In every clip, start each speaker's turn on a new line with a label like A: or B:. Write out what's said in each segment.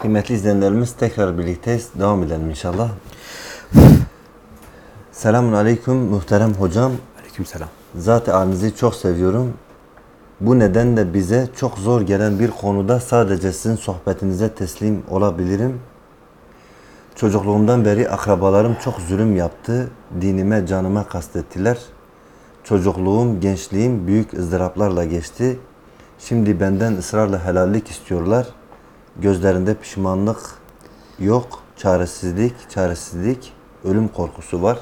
A: Kıymetli izleyenlerimiz tekrar birlikteyiz. Devam edelim inşallah. Selamun Aleyküm muhterem hocam.
B: Aleykümselam.
A: Zat-ı halinizi çok seviyorum. Bu nedenle bize çok zor gelen bir konuda sadece sizin sohbetinize teslim olabilirim. Çocukluğumdan beri akrabalarım çok zulüm yaptı. Dinime, canıma kastettiler. Çocukluğum, gençliğim büyük ızdıraplarla geçti. Şimdi benden ısrarla helallik istiyorlar. Gözlerinde pişmanlık yok, çaresizlik, çaresizlik, ölüm korkusu var.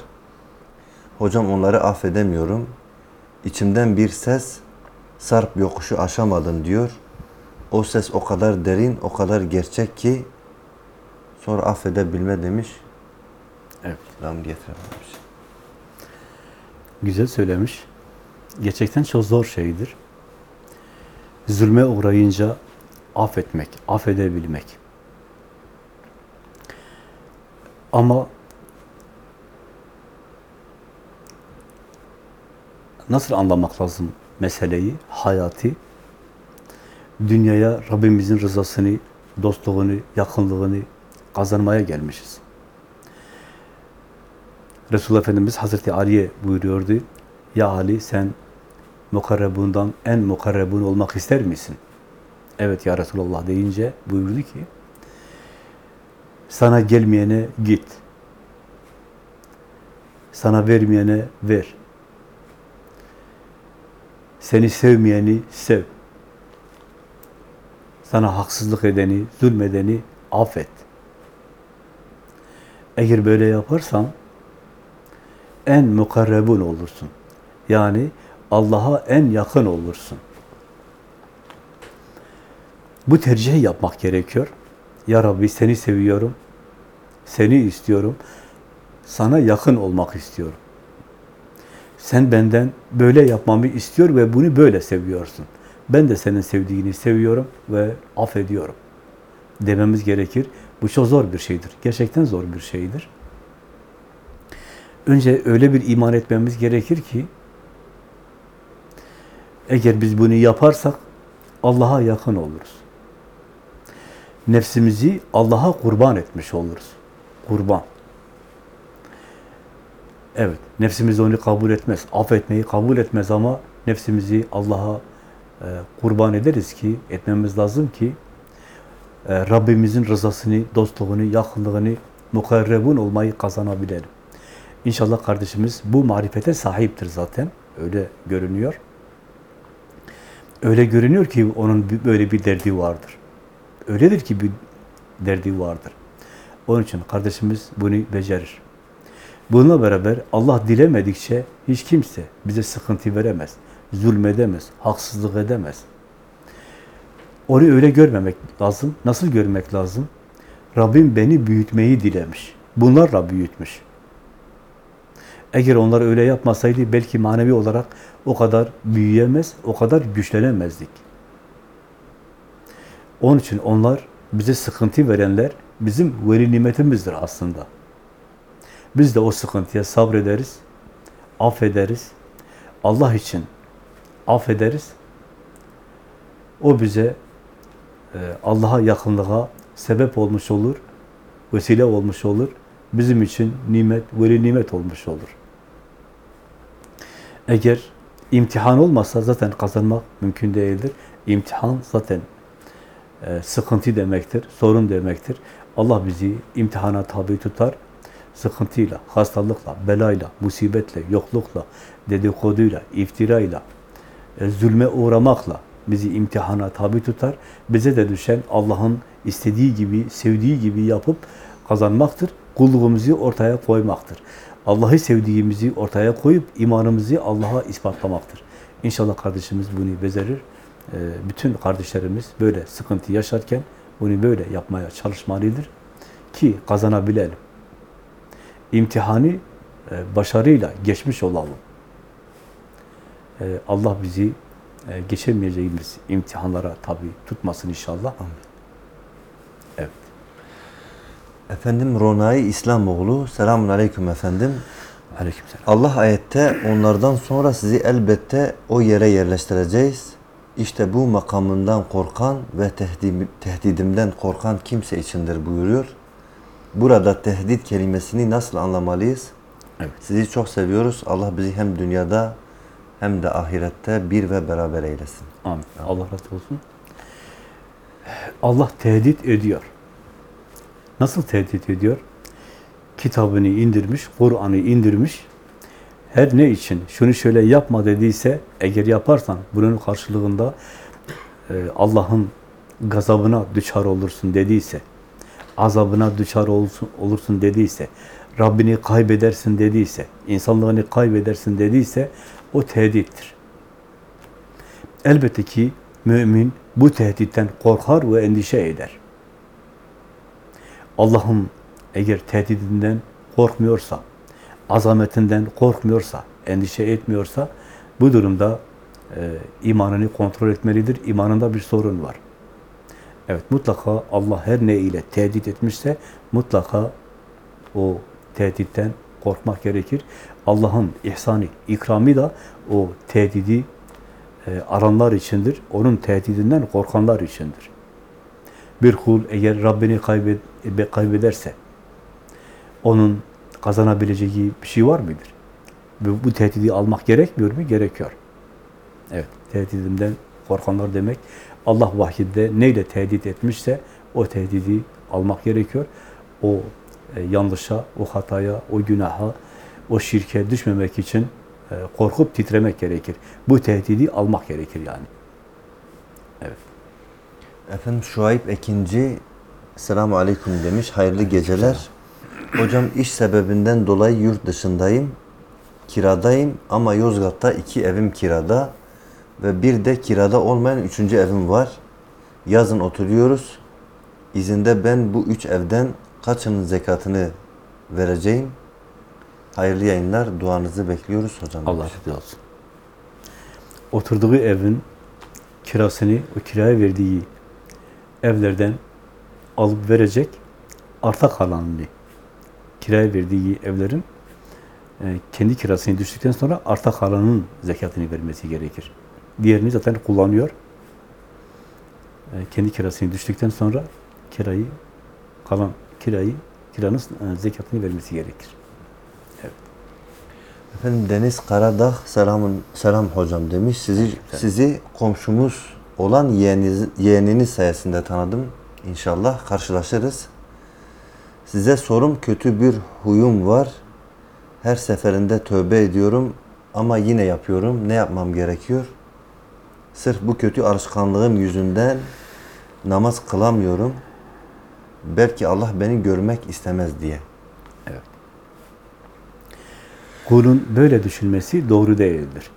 A: Hocam onları affedemiyorum. İçimden bir ses, sarp yokuşu aşamadın diyor. O ses o kadar derin, o kadar gerçek ki sonra affedebilme demiş.
B: Evet.
A: Ram getirememiş.
B: Güzel söylemiş. Gerçekten çok zor şeydir. Zulme uğrayınca affetmek, affedebilmek. Ama nasıl anlamak lazım meseleyi, hayatı? Dünyaya Rabbimizin rızasını, dostluğunu, yakınlığını kazanmaya gelmişiz. Resulullah Efendimiz Hazreti Ali'ye buyuruyordu. Ya Ali sen mukarrebundan en mukarrebun olmak ister misin? Evet ya Resulullah deyince buyurdu ki sana gelmeyene git. Sana vermeyene ver. Seni sevmeyeni sev. Sana haksızlık edeni, zulmedeni affet. Eğer böyle yaparsan en mukarrebun olursun. Yani Allah'a en yakın olursun. Bu tercihi yapmak gerekiyor. Ya Rabbi seni seviyorum, seni istiyorum, sana yakın olmak istiyorum. Sen benden böyle yapmamı istiyor ve bunu böyle seviyorsun. Ben de senin sevdiğini seviyorum ve affediyorum dememiz gerekir. Bu çok zor bir şeydir. Gerçekten zor bir şeydir. Önce öyle bir iman etmemiz gerekir ki eğer biz bunu yaparsak Allah'a yakın oluruz. Nefsimizi Allah'a kurban etmiş oluruz. Kurban. Evet, nefsimiz onu kabul etmez. Affetmeyi kabul etmez ama nefsimizi Allah'a e, kurban ederiz ki, etmemiz lazım ki e, Rabbimizin rızasını, dostluğunu, yakınlığını, mukarrebun olmayı kazanabilelim. İnşallah kardeşimiz bu marifete sahiptir zaten. Öyle görünüyor. Öyle görünüyor ki onun böyle bir derdi vardır. Öyledir ki bir derdi vardır. Onun için kardeşimiz bunu becerir. Bununla beraber Allah dilemedikçe hiç kimse bize sıkıntı veremez, zulmedemez, haksızlık edemez. Onu öyle görmemek lazım. Nasıl görmek lazım? Rabbim beni büyütmeyi dilemiş. Bunlarla büyütmüş. Eğer onlar öyle yapmasaydı belki manevi olarak o kadar büyüyemez, o kadar güçlenemezdik. Onun için onlar bize sıkıntı verenler bizim veli nimetimizdir aslında. Biz de o sıkıntıya sabrederiz, affederiz. Allah için affederiz. O bize e, Allah'a yakınlığa sebep olmuş olur, vesile olmuş olur. Bizim için nimet, veli nimet olmuş olur. Eğer imtihan olmasa zaten kazanmak mümkün değildir. İmtihan zaten sıkıntı demektir, sorun demektir. Allah bizi imtihana tabi tutar. Sıkıntıyla, hastalıkla, belayla, musibetle, yoklukla, dedikoduyla, iftirayla, e, zulme uğramakla bizi imtihana tabi tutar. Bize de düşen Allah'ın istediği gibi, sevdiği gibi yapıp kazanmaktır. Kulluğumuzu ortaya koymaktır. Allah'ı sevdiğimizi ortaya koyup imanımızı Allah'a ispatlamaktır. İnşallah kardeşimiz bunu becerir. Ee, bütün kardeşlerimiz böyle sıkıntı yaşarken bunu böyle yapmaya çalışmalıdır ki kazanabilelim. İmtihanı e, başarıyla geçmiş olalım. Ee, Allah bizi e, geçemeyeceğimiz imtihanlara tabi tutmasın inşallah.
A: Amin.
B: Evet.
A: Efendim Ronay İslamoğlu. Selamun Aleyküm efendim.
B: Aleykümselam.
A: Allah ayette onlardan sonra sizi elbette o yere yerleştireceğiz. İşte bu makamından korkan ve tehdim- tehdidimden korkan kimse içindir buyuruyor. Burada tehdit kelimesini nasıl anlamalıyız?
B: Evet.
A: Sizi çok seviyoruz. Allah bizi hem dünyada hem de ahirette bir ve beraber eylesin.
B: Amin. Allah razı olsun. Allah tehdit ediyor. Nasıl tehdit ediyor? Kitabını indirmiş, Kur'an'ı indirmiş. Her ne için şunu şöyle yapma dediyse, eğer yaparsan bunun karşılığında e, Allah'ın gazabına düşar olursun dediyse, azabına düşar olursun, olursun dediyse, Rabbini kaybedersin dediyse, insanlığını kaybedersin dediyse o tehdittir. Elbette ki mümin bu tehditten korkar ve endişe eder. Allah'ın eğer tehdidinden korkmuyorsa, azametinden korkmuyorsa, endişe etmiyorsa bu durumda e, imanını kontrol etmelidir. İmanında bir sorun var. Evet mutlaka Allah her ne ile tehdit etmişse mutlaka o tehditten korkmak gerekir. Allah'ın ihsanı, ikrami da o tehdidi e, aranlar içindir. Onun tehdidinden korkanlar içindir. Bir kul eğer Rabbini kaybed kaybederse onun kazanabileceği bir şey var mıdır? Bu, bu tehdidi almak gerekmiyor mu? Gerekiyor. Evet, tehdidinden korkanlar demek. Allah vahyinde neyle tehdit etmişse o tehdidi almak gerekiyor. O e, yanlışa, o hataya, o günaha, o şirke düşmemek için e, korkup titremek gerekir. Bu tehdidi almak gerekir yani. Evet.
A: Efendim Şuayb Ekinci Selamun Aleyküm demiş. Hayırlı geceler. Hocam iş sebebinden dolayı yurt dışındayım. Kiradayım ama Yozgat'ta iki evim kirada ve bir de kirada olmayan üçüncü evim var. Yazın oturuyoruz. İzinde ben bu üç evden kaçının zekatını vereceğim? Hayırlı yayınlar. Duanızı bekliyoruz hocam.
B: Allah razı olsun. Oturduğu evin kirasını, o kiraya verdiği evlerden alıp verecek, arta kalanını, kiraya verdiği evlerin e, kendi kirasını düştükten sonra arta kalanın zekatını vermesi gerekir. Diğerini zaten kullanıyor. E, kendi kirasını düştükten sonra kirayı, kalan kirayı, kiranın e, zekatını vermesi gerekir.
A: Efendim Deniz Karadağ selamın selam hocam demiş. Sizi sizi komşumuz olan yeğeniniz, yeğeniniz sayesinde tanıdım. İnşallah karşılaşırız. Size sorum kötü bir huyum var. Her seferinde tövbe ediyorum ama yine yapıyorum. Ne yapmam gerekiyor? Sırf bu kötü alışkanlığım yüzünden namaz kılamıyorum. Belki Allah beni görmek istemez diye.
B: Kulun böyle düşünmesi doğru değildir.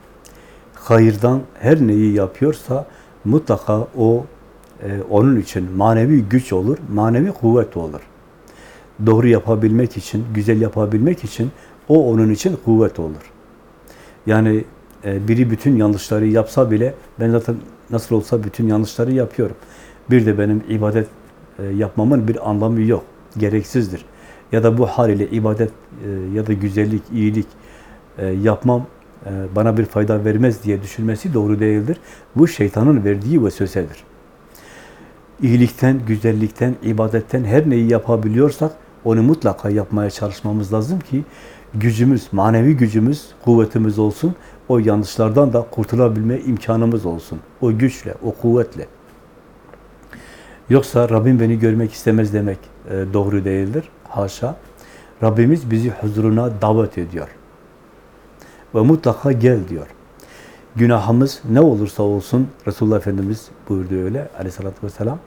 B: Hayırdan her neyi yapıyorsa mutlaka o e, onun için manevi güç olur, manevi kuvvet olur. Doğru yapabilmek için, güzel yapabilmek için o onun için kuvvet olur. Yani e, biri bütün yanlışları yapsa bile ben zaten nasıl olsa bütün yanlışları yapıyorum. Bir de benim ibadet e, yapmamın bir anlamı yok. Gereksizdir. Ya da bu hal ile ibadet e, ya da güzellik, iyilik yapmam bana bir fayda vermez diye düşünmesi doğru değildir. Bu şeytanın verdiği vesvesedir. İyilikten, güzellikten, ibadetten her neyi yapabiliyorsak onu mutlaka yapmaya çalışmamız lazım ki gücümüz, manevi gücümüz, kuvvetimiz olsun. O yanlışlardan da kurtulabilme imkanımız olsun. O güçle, o kuvvetle. Yoksa Rabbim beni görmek istemez demek e, doğru değildir. Haşa. Rabbimiz bizi huzuruna davet ediyor. Ve mutlaka gel diyor. Günahımız ne olursa olsun, Resulullah Efendimiz buyurdu öyle aleyhissalatü vesselam.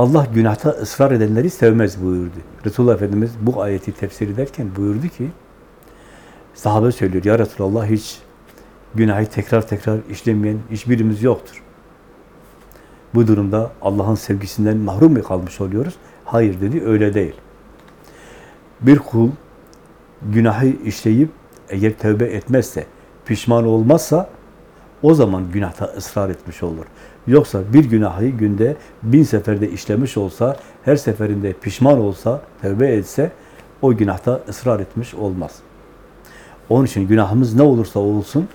B: Allah günahta ısrar edenleri sevmez buyurdu. Resulullah Efendimiz bu ayeti tefsir ederken buyurdu ki, sahabe söylüyor, ya Resulallah hiç günahı tekrar tekrar işlemeyen hiçbirimiz yoktur. Bu durumda Allah'ın sevgisinden mahrum mu kalmış oluyoruz? Hayır dedi, öyle değil. Bir kul günahı işleyip eğer tövbe etmezse, pişman olmazsa o zaman günahta ısrar etmiş olur. Yoksa bir günahı günde bin seferde işlemiş olsa, her seferinde pişman olsa, tövbe etse o günahta ısrar etmiş olmaz. Onun için günahımız ne olursa olsun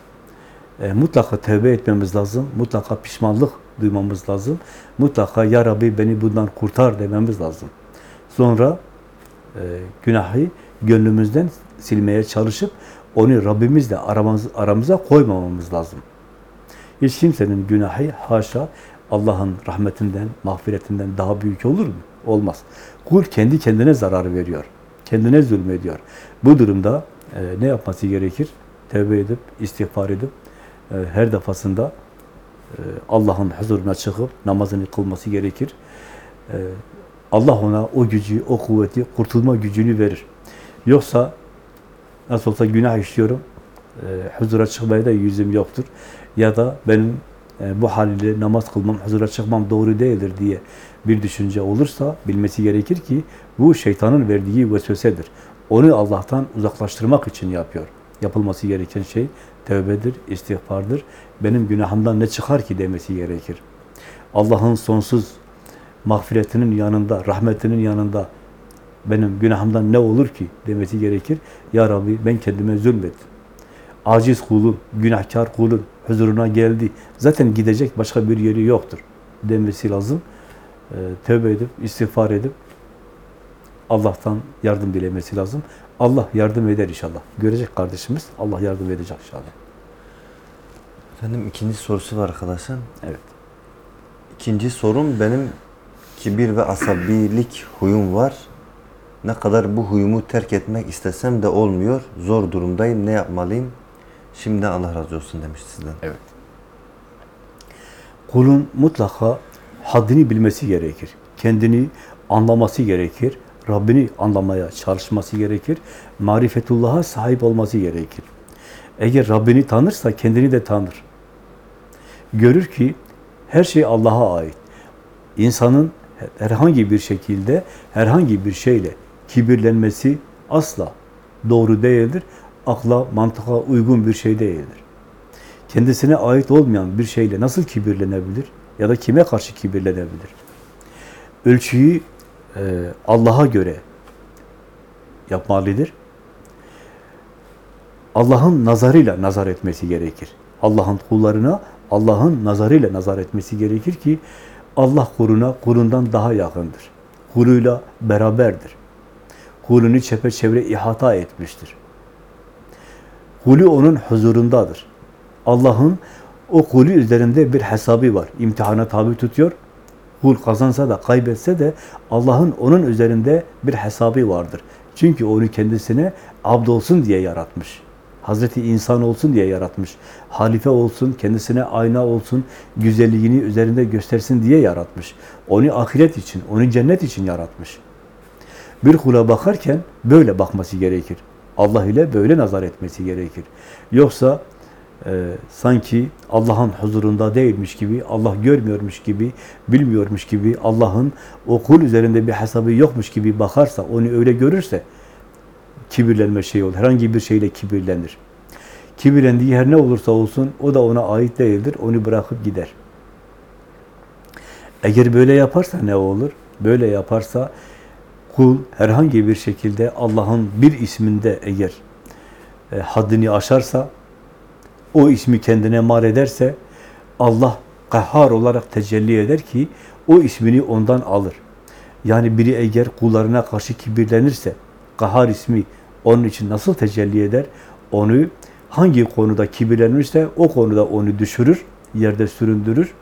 B: e, mutlaka tövbe etmemiz lazım. Mutlaka pişmanlık duymamız lazım. Mutlaka Ya Rabbi beni bundan kurtar dememiz lazım. Sonra e, günahı gönlümüzden silmeye çalışıp onu Rabbimizle aramız, aramıza koymamamız lazım. Hiç kimsenin günahı haşa Allah'ın rahmetinden, mağfiretinden daha büyük olur mu? Olmaz. Kul kendi kendine zarar veriyor. Kendine zulmediyor. Bu durumda e, ne yapması gerekir? Tevbe edip, istiğfar edip e, her defasında e, Allah'ın huzuruna çıkıp namazını kılması gerekir. E, Allah ona o gücü, o kuvveti, kurtulma gücünü verir. Yoksa nasıl olsa günah işliyorum, e, huzura çıkmaya da yüzüm yoktur. Ya da benim e, bu haliyle namaz kılmam, huzura çıkmam doğru değildir diye bir düşünce olursa bilmesi gerekir ki bu şeytanın verdiği vesvesedir. Onu Allah'tan uzaklaştırmak için yapıyor. Yapılması gereken şey tövbedir, istiğfardır. Benim günahımdan ne çıkar ki demesi gerekir. Allah'ın sonsuz mağfiretinin yanında, rahmetinin yanında benim günahımdan ne olur ki demesi gerekir. Ya Rabbi ben kendime zulmettim. Aciz kulun, günahkar kulun huzuruna geldi. Zaten gidecek başka bir yeri yoktur demesi lazım. Ee, tövbe edip, istiğfar edip Allah'tan yardım dilemesi lazım. Allah yardım eder inşallah. Görecek kardeşimiz. Allah yardım edecek inşallah.
A: Efendim ikinci sorusu var arkadaşlar.
B: Evet.
A: İkinci sorum benim kibir ve asabilik huyum var. Ne kadar bu huyumu terk etmek istesem de olmuyor. Zor durumdayım. Ne yapmalıyım? Şimdi Allah razı olsun demiş sizden.
B: Evet. Kulun mutlaka haddini bilmesi gerekir. Kendini anlaması gerekir. Rabbini anlamaya çalışması gerekir. Marifetullah'a sahip olması gerekir. Eğer Rabbini tanırsa kendini de tanır. Görür ki her şey Allah'a ait. İnsanın herhangi bir şekilde, herhangi bir şeyle kibirlenmesi asla doğru değildir. Akla, mantığa uygun bir şey değildir. Kendisine ait olmayan bir şeyle nasıl kibirlenebilir? Ya da kime karşı kibirlenebilir? Ölçüyü e, Allah'a göre yapmalıdır. Allah'ın nazarıyla nazar etmesi gerekir. Allah'ın kullarına Allah'ın nazarıyla nazar etmesi gerekir ki Allah kuluna kulundan daha yakındır. Kuluyla beraberdir. Kulunu çepeçevre ihata etmiştir. Kulü onun huzurundadır. Allah'ın o kulü üzerinde bir hesabı var. İmtihana tabi tutuyor. Kul kazansa da kaybetse de Allah'ın onun üzerinde bir hesabı vardır. Çünkü onu kendisine abd olsun diye yaratmış. Hazreti insan olsun diye yaratmış. Halife olsun, kendisine ayna olsun, güzelliğini üzerinde göstersin diye yaratmış. Onu ahiret için, onu cennet için yaratmış. Bir kula bakarken böyle bakması gerekir. Allah ile böyle nazar etmesi gerekir. Yoksa e, sanki Allah'ın huzurunda değilmiş gibi, Allah görmüyormuş gibi, bilmiyormuş gibi, Allah'ın o kul üzerinde bir hesabı yokmuş gibi bakarsa, onu öyle görürse kibirlenme şey olur. Herhangi bir şeyle kibirlenir. Kibirlendiği her ne olursa olsun o da ona ait değildir. Onu bırakıp gider. Eğer böyle yaparsa ne olur? Böyle yaparsa kul herhangi bir şekilde Allah'ın bir isminde eğer e, haddini aşarsa, o ismi kendine mal ederse Allah kahhar olarak tecelli eder ki o ismini ondan alır. Yani biri eğer kullarına karşı kibirlenirse kahhar ismi onun için nasıl tecelli eder? Onu hangi konuda kibirlenmişse o konuda onu düşürür, yerde süründürür.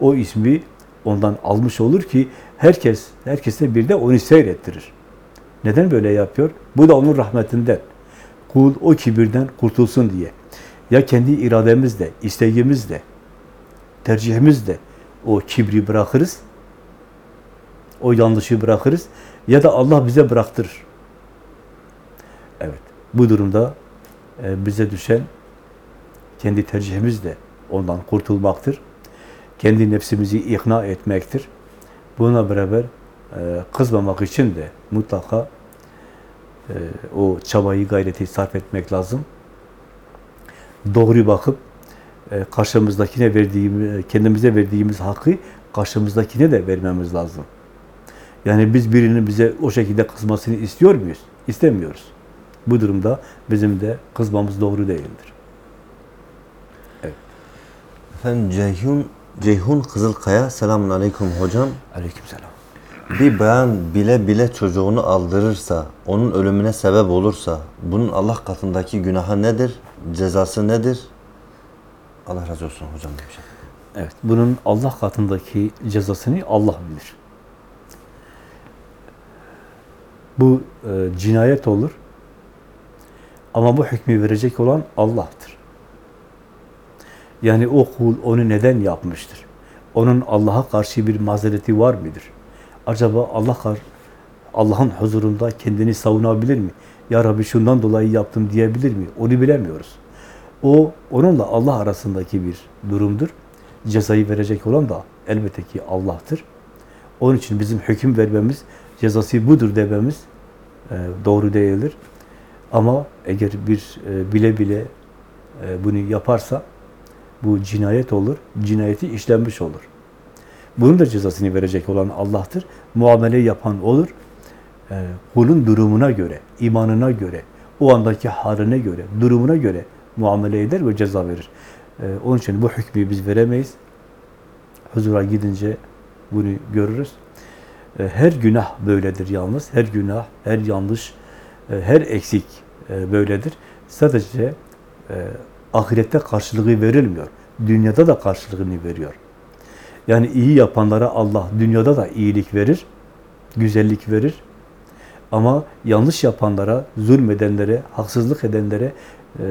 B: O ismi ondan almış olur ki herkes, herkese bir de onu seyrettirir. Neden böyle yapıyor? Bu da onun rahmetinden. Kul o kibirden kurtulsun diye. Ya kendi irademizle, isteğimizle, tercihimizle o kibri bırakırız, o yanlışı bırakırız ya da Allah bize bıraktırır. Evet, bu durumda e, bize düşen kendi tercihimizle ondan kurtulmaktır. Kendi nefsimizi ikna etmektir. Buna beraber e, kızmamak için de mutlaka e, o çabayı, gayreti sarf etmek lazım. Doğru bakıp e, karşımızdakine verdiğimiz, kendimize verdiğimiz hakkı karşımızdakine de vermemiz lazım. Yani biz birinin bize o şekilde kızmasını istiyor muyuz? İstemiyoruz. Bu durumda bizim de kızmamız doğru değildir. Evet.
A: Efendim Ceyhun, Ceyhun Kızılkaya selamun aleyküm hocam.
B: Aleykümselam.
A: Bir bayan bile bile çocuğunu aldırırsa, onun ölümüne sebep olursa bunun Allah katındaki günahı nedir? Cezası nedir? Allah razı olsun hocam demiş.
B: Evet, bunun Allah katındaki cezasını Allah bilir. Bu e, cinayet olur. Ama bu hükmü verecek olan Allah'tır. Yani o kul onu neden yapmıştır? Onun Allah'a karşı bir mazereti var mıdır? Acaba Allah Allah'ın huzurunda kendini savunabilir mi? Ya Rabbi şundan dolayı yaptım diyebilir mi? Onu bilemiyoruz. O onunla Allah arasındaki bir durumdur. Cezayı verecek olan da elbette ki Allah'tır. Onun için bizim hüküm vermemiz, cezası budur dememiz e, doğru değildir. Ama eğer bir e, bile bile e, bunu yaparsa bu cinayet olur, cinayeti işlenmiş olur. Bunun da cezasını verecek olan Allah'tır. Muamele yapan olur. E, kulun durumuna göre, imanına göre, o andaki haline göre, durumuna göre muamele eder ve ceza verir. E, onun için bu hükmü biz veremeyiz. Huzura gidince bunu görürüz. E, her günah böyledir yalnız. Her günah, her yanlış, e, her eksik e, böyledir. Sadece e, ahirette karşılığı verilmiyor. Dünyada da karşılığını veriyor. Yani iyi yapanlara Allah dünyada da iyilik verir, güzellik verir. Ama yanlış yapanlara, zulmedenlere, haksızlık edenlere, e,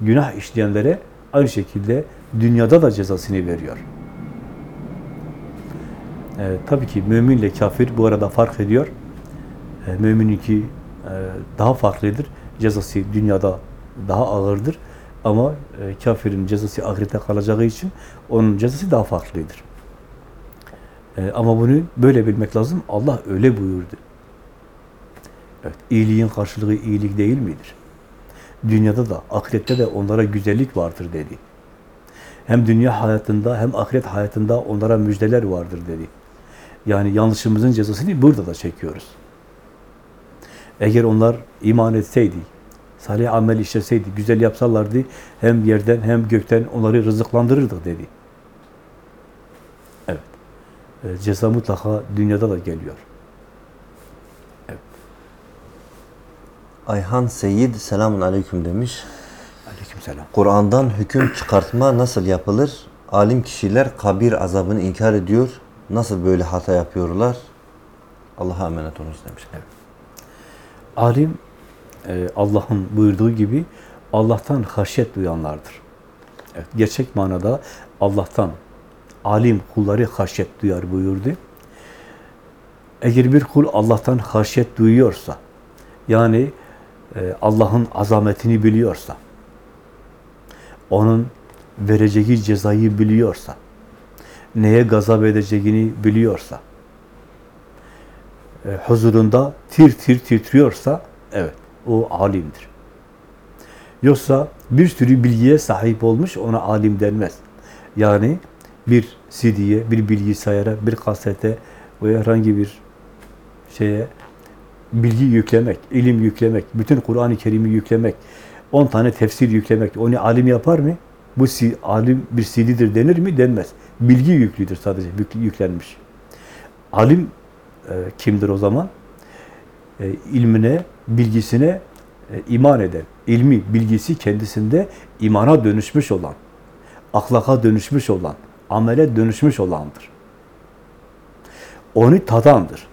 B: günah işleyenlere aynı şekilde dünyada da cezasını veriyor. E, tabii ki müminle kafir bu arada fark ediyor. E, mümininki e, daha farklıdır. Cezası dünyada daha ağırdır. Ama e, kafirin cezası ahirette kalacağı için onun cezası daha farklıdır. E, ama bunu böyle bilmek lazım. Allah öyle buyurdu. Evet, iyiliğin karşılığı iyilik değil midir? Dünyada da, ahirette de onlara güzellik vardır dedi. Hem dünya hayatında hem ahiret hayatında onlara müjdeler vardır dedi. Yani yanlışımızın cezasını burada da çekiyoruz. Eğer onlar iman etseydi, salih amel işleseydi, güzel yapsalardı hem yerden hem gökten onları rızıklandırırdık dedi. Evet. E, Ceza mutlaka dünyada da geliyor.
A: Ayhan Seyyid selamun aleyküm demiş.
B: Aleykümselam.
A: Kur'an'dan hüküm çıkartma nasıl yapılır? Alim kişiler kabir azabını inkar ediyor. Nasıl böyle hata yapıyorlar? Allah'a emanet olunuz demiş.
B: Alim e, Allah'ın buyurduğu gibi Allah'tan haşyet duyanlardır. Evet, gerçek manada Allah'tan alim kulları haşyet duyar buyurdu. Eğer bir kul Allah'tan haşyet duyuyorsa, yani e, Allah'ın azametini biliyorsa, onun vereceği cezayı biliyorsa, neye gazap edeceğini biliyorsa, e, huzurunda tir tir titriyorsa, evet, o alimdir. Yoksa bir sürü bilgiye sahip olmuş, ona alim denmez. Yani bir CD'ye, bir bilgisayara, bir kasete veya herhangi bir şeye bilgi yüklemek, ilim yüklemek, bütün Kur'an-ı Kerim'i yüklemek, 10 tane tefsir yüklemek, onu alim yapar mı? Bu alim bir CD'dir denir mi? Denmez. Bilgi yüklüdür sadece, yük- yüklenmiş. Alim e, kimdir o zaman? E, ilmine, bilgisine e, iman eden, ilmi, bilgisi kendisinde imana dönüşmüş olan, ahlaka dönüşmüş olan, amele dönüşmüş olandır. Onu tadandır.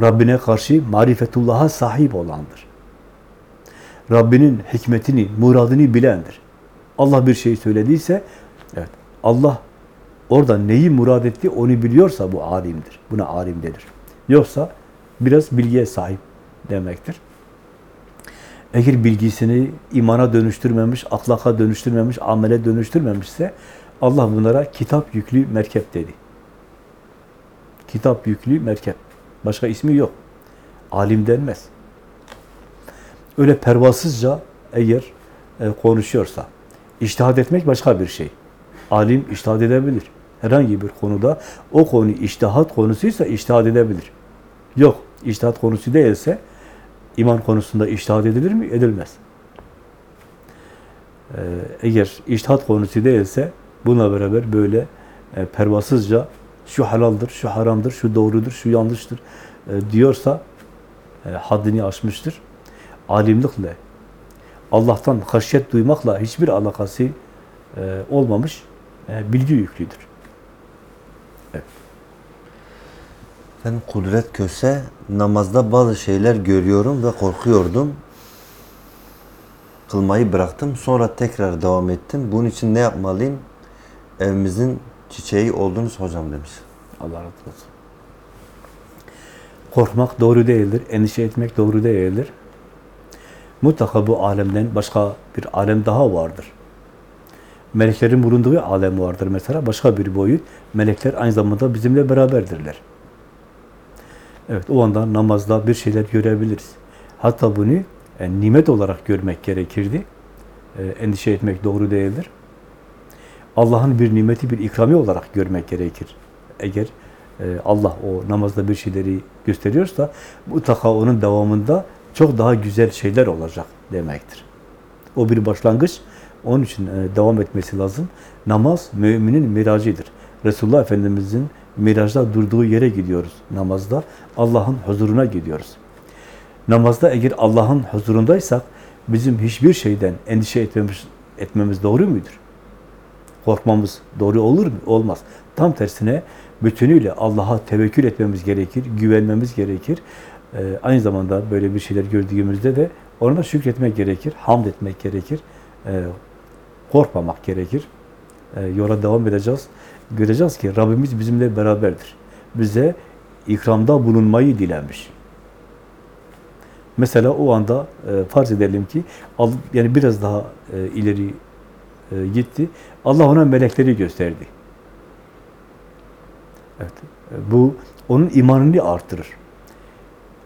B: Rabbine karşı marifetullah'a sahip olandır. Rabbinin hikmetini, muradını bilendir. Allah bir şey söylediyse, evet, Allah orada neyi murad etti onu biliyorsa bu alimdir. Buna alim denir. Yoksa biraz bilgiye sahip demektir. Eğer bilgisini imana dönüştürmemiş, ahlaka dönüştürmemiş, amele dönüştürmemişse Allah bunlara kitap yüklü merkep dedi. Kitap yüklü merkep. Başka ismi yok. Alim denmez. Öyle pervasızca eğer e, konuşuyorsa, iştihad etmek başka bir şey. Alim iştihad edebilir. Herhangi bir konuda o konu iştihat konusuysa iştihad edebilir. Yok, iştihat konusu değilse iman konusunda iştihad edilir mi? Edilmez. eğer iştihat konusu değilse bununla beraber böyle e, pervasızca şu halaldır, şu haramdır, şu doğrudur, şu yanlıştır e, diyorsa e, haddini aşmıştır. Alimlikle, Allah'tan haşyet duymakla hiçbir alakası e, olmamış, bilgi yüklüdür.
A: Ben Kudret Köse namazda bazı şeyler görüyorum ve korkuyordum. Kılmayı bıraktım. Sonra tekrar devam ettim. Bunun için ne yapmalıyım? Evimizin çiçeği oldunuz hocam demiş.
B: Allah razı olsun. Korkmak doğru değildir, endişe etmek doğru değildir. Mutlaka bu alemden başka bir alem daha vardır. Meleklerin bulunduğu alem vardır mesela, başka bir boyut. Melekler aynı zamanda bizimle beraberdirler. Evet, o anda namazda bir şeyler görebiliriz. Hatta bunu e, nimet olarak görmek gerekirdi. E, endişe etmek doğru değildir. Allah'ın bir nimeti, bir ikrami olarak görmek gerekir. Eğer e, Allah o namazda bir şeyleri gösteriyorsa mutlaka onun devamında çok daha güzel şeyler olacak demektir. O bir başlangıç. Onun için e, devam etmesi lazım. Namaz müminin miracıdır. Resulullah Efendimizin mirajda durduğu yere gidiyoruz namazda. Allah'ın huzuruna gidiyoruz. Namazda eğer Allah'ın huzurundaysak bizim hiçbir şeyden endişe etmemiz, etmemiz doğru mudur? Korkmamız doğru olur mu? Olmaz. Tam tersine bütünüyle Allah'a tevekkül etmemiz gerekir, güvenmemiz gerekir. Ee, aynı zamanda böyle bir şeyler gördüğümüzde de ona şükretmek gerekir, hamd etmek gerekir, ee, korkmamak gerekir. Ee, yola devam edeceğiz. Göreceğiz ki Rabbimiz bizimle beraberdir. Bize ikramda bulunmayı dilemiş. Mesela o anda e, farz edelim ki al- yani biraz daha e, ileri e, gitti. Allah ona melekleri gösterdi. Evet. e, Bu onun imanını artırır.